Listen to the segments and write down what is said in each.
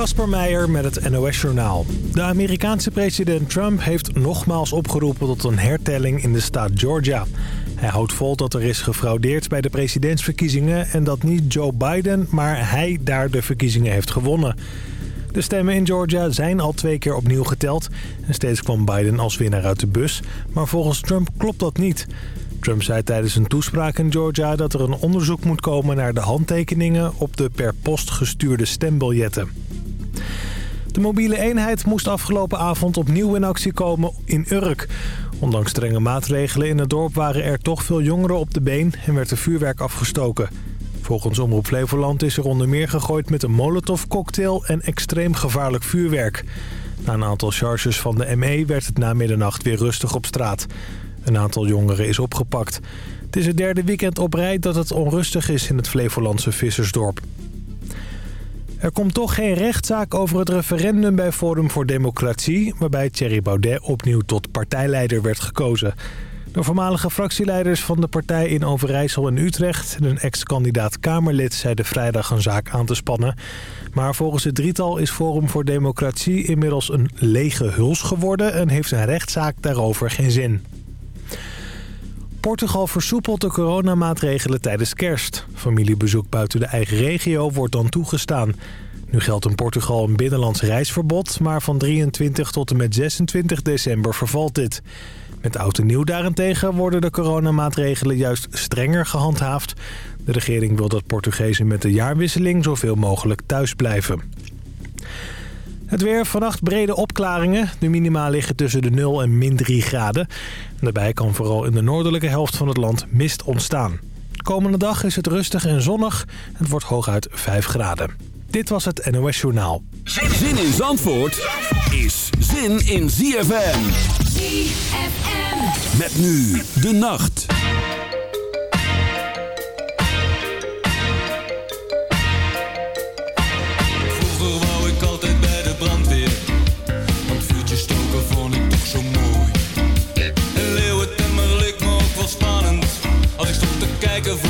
Kasper Meijer met het NOS-journaal. De Amerikaanse president Trump heeft nogmaals opgeroepen tot een hertelling in de staat Georgia. Hij houdt vol dat er is gefraudeerd bij de presidentsverkiezingen... en dat niet Joe Biden, maar hij daar de verkiezingen heeft gewonnen. De stemmen in Georgia zijn al twee keer opnieuw geteld... en steeds kwam Biden als winnaar uit de bus. Maar volgens Trump klopt dat niet... Trump zei tijdens een toespraak in Georgia dat er een onderzoek moet komen naar de handtekeningen op de per post gestuurde stembiljetten. De mobiele eenheid moest afgelopen avond opnieuw in actie komen in Urk. Ondanks strenge maatregelen in het dorp waren er toch veel jongeren op de been en werd er vuurwerk afgestoken. Volgens Omroep Flevoland is er onder meer gegooid met een molotovcocktail en extreem gevaarlijk vuurwerk. Na een aantal charges van de ME werd het na middernacht weer rustig op straat. Een aantal jongeren is opgepakt. Het is het derde weekend op rij dat het onrustig is in het Flevolandse vissersdorp. Er komt toch geen rechtszaak over het referendum bij Forum voor Democratie... waarbij Thierry Baudet opnieuw tot partijleider werd gekozen. De voormalige fractieleiders van de partij in Overijssel en Utrecht... en een ex-kandidaat Kamerlid zeiden vrijdag een zaak aan te spannen. Maar volgens het drietal is Forum voor Democratie inmiddels een lege huls geworden... en heeft een rechtszaak daarover geen zin. Portugal versoepelt de coronamaatregelen tijdens kerst. Familiebezoek buiten de eigen regio wordt dan toegestaan. Nu geldt in Portugal een binnenlands reisverbod... maar van 23 tot en met 26 december vervalt dit. Met oud en nieuw daarentegen worden de coronamaatregelen juist strenger gehandhaafd. De regering wil dat Portugezen met de jaarwisseling zoveel mogelijk thuis blijven. Het weer, vannacht brede opklaringen. De minima liggen tussen de 0 en min 3 graden. Daarbij kan vooral in de noordelijke helft van het land mist ontstaan. Komende dag is het rustig en zonnig. Het wordt hooguit 5 graden. Dit was het NOS Journaal. Zin in Zandvoort is zin in ZFM. ZFM. Met nu de nacht. ik te kijken voor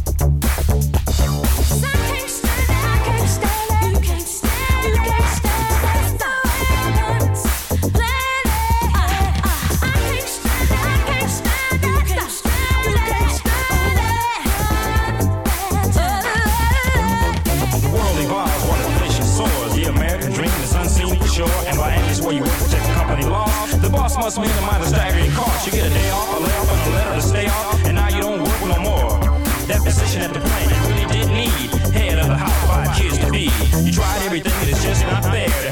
Must minimize the staggering cost. You get a day off, a layoff, and a letter to stay off. And now you don't work no more. That position at the plant you really did need. Head of the house, five kids to be. You tried everything, and it's just not fair to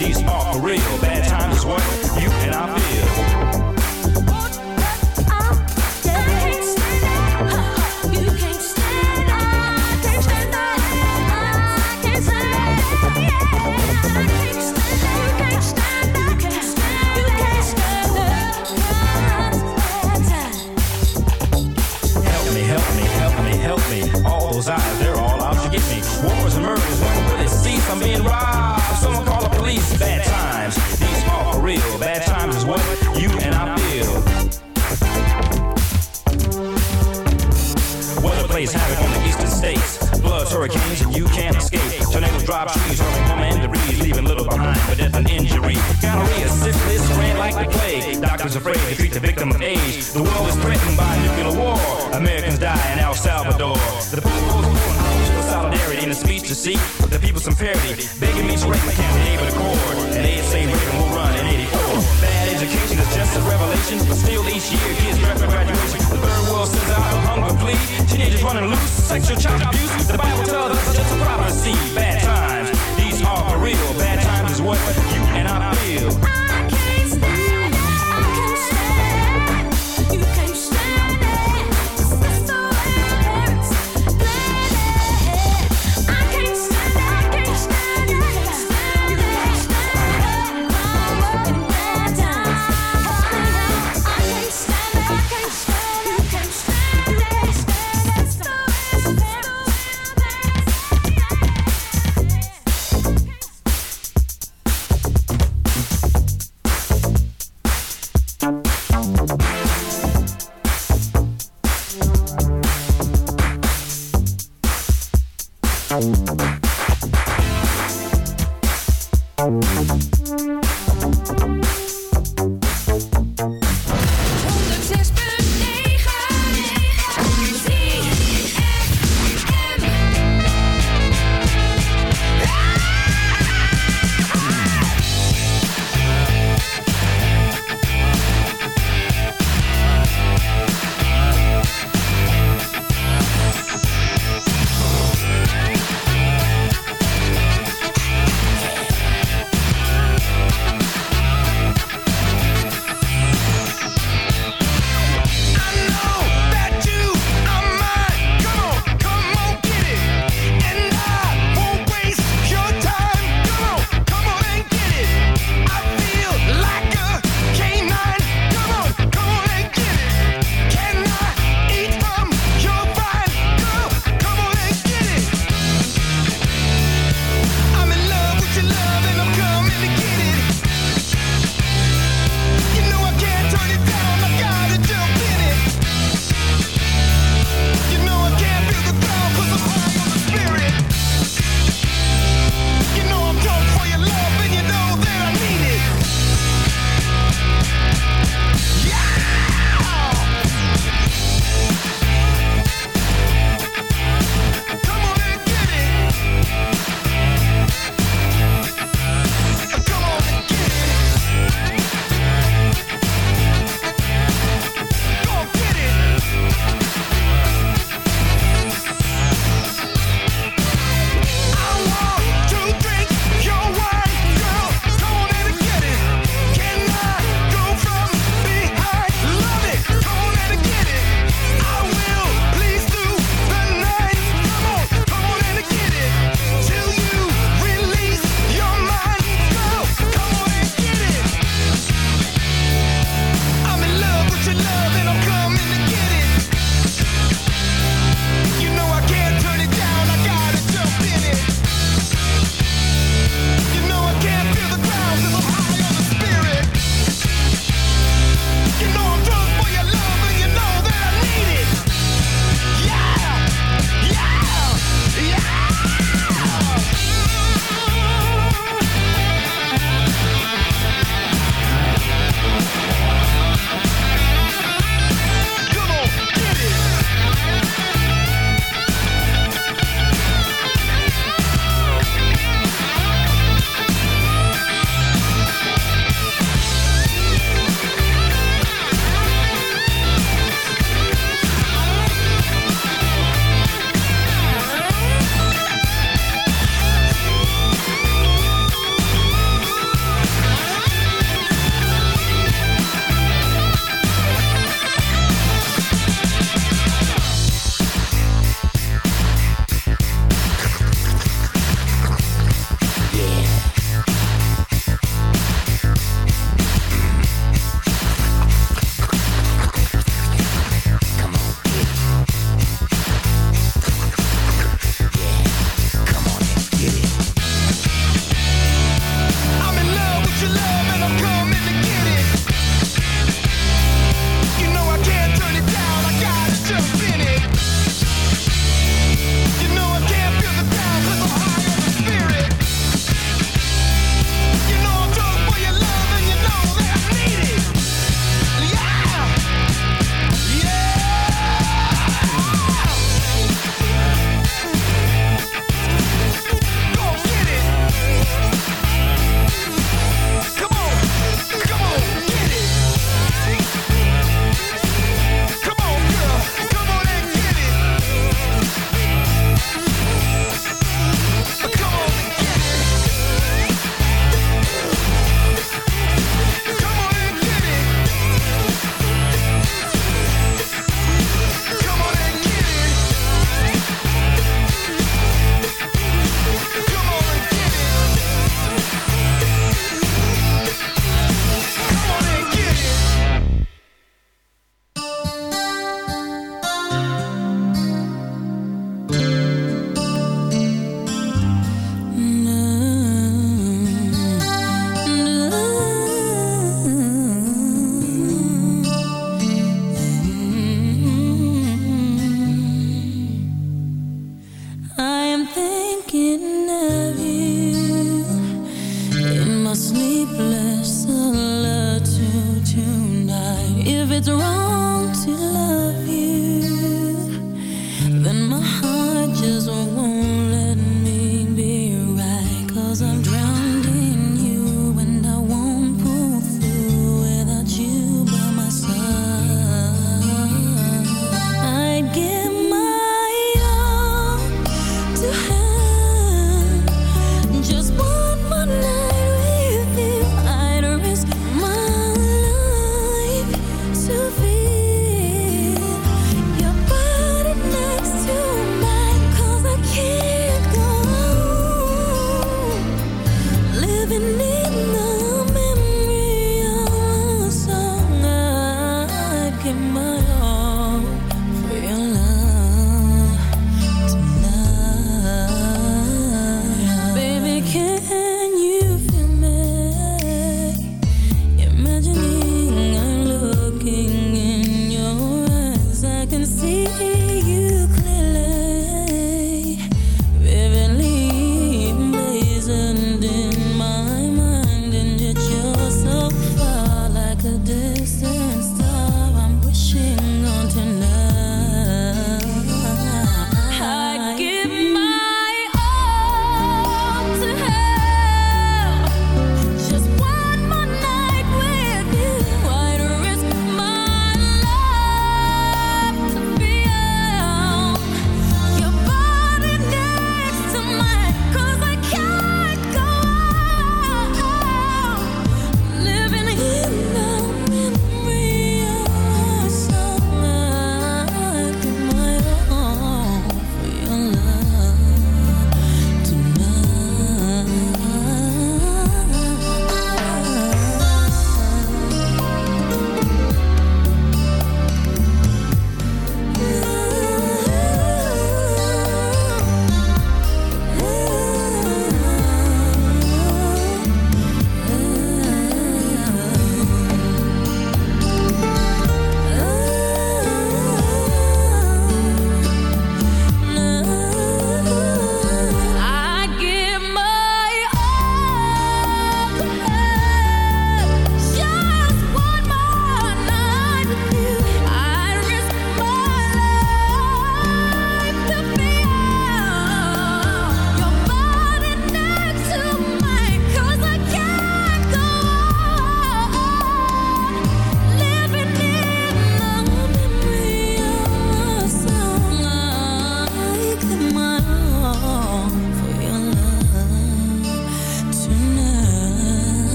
these are for real. Bad times is what you and I feel. Those eyes, they're all get me. Wars and murders, when will it cease? I'm being robbed. Someone call the police. Bad times, these are for real. Bad times is what you and I feel. Weather plays havoc on the eastern states. Floods, hurricanes, and you can't escape. Tornadoes drop trees, hurling home and debris, leaving little behind for death and injury. Gonorrhea, syphilis, ran like the plague. Doctors afraid to treat the victim of age. The world is threatened by seek the people some parity. Begging me to break my can't to court. And they say Reagan will run in 84. Bad education is just a revelation, but still each year kids draft graduation. The third world sends out a hunger plea. Teenagers running loose, sexual child abuse. The Bible tells us it's just a prophecy. Bad times, these are for real. Bad times is what you and I feel.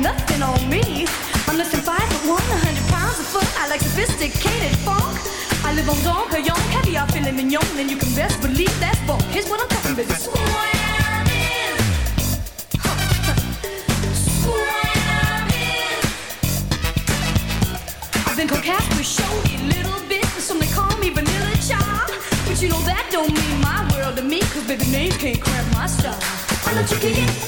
nothing on me. I'm less than five foot one, a hundred pounds a foot. I like sophisticated funk. I live on Dom Perignon, caviar, filet mignon, and you can best believe that funk. Here's what I'm talking about. Swamming. Huh. Swamming. I've been cocaine with showy little bit, some they call me vanilla child. But you know that don't mean my world to me, cause baby, name can't cramp my style. I love you,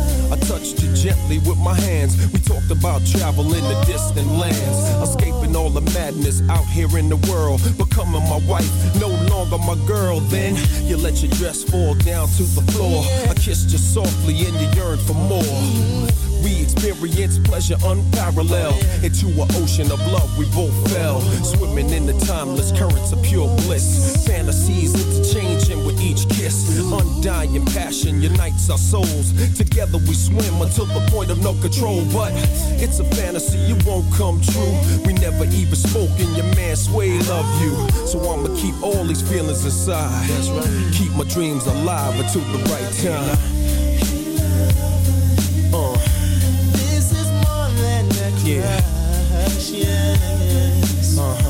I touched you gently with my hands. We talked about travel in the distant lands, escaping all the madness out here in the world, becoming my wife, no longer my girl. Then you let your dress fall down to the floor. I kissed you softly, and you yearned for more. We experienced pleasure unparalleled. Into an ocean of love, we both fell. Swimming in the timeless currents of pure bliss. Fantasies interchanging with each kiss. Undying passion unites our souls. Together we swim until the point of no control. But it's a fantasy, it won't come true. We never even spoke, and your man Sway love you. So I'ma keep all these feelings inside. That's right. Keep my dreams alive until the right time. Uh. This is more than a crush. Yeah. Yes. Uh-huh.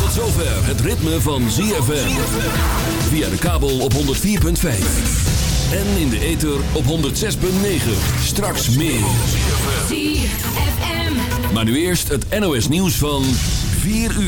Tot zover het ritme van ZFM. Via de kabel op 104.5. En in de ether op 106.9. Straks meer. Maar nu eerst het NOS nieuws van 4 uur.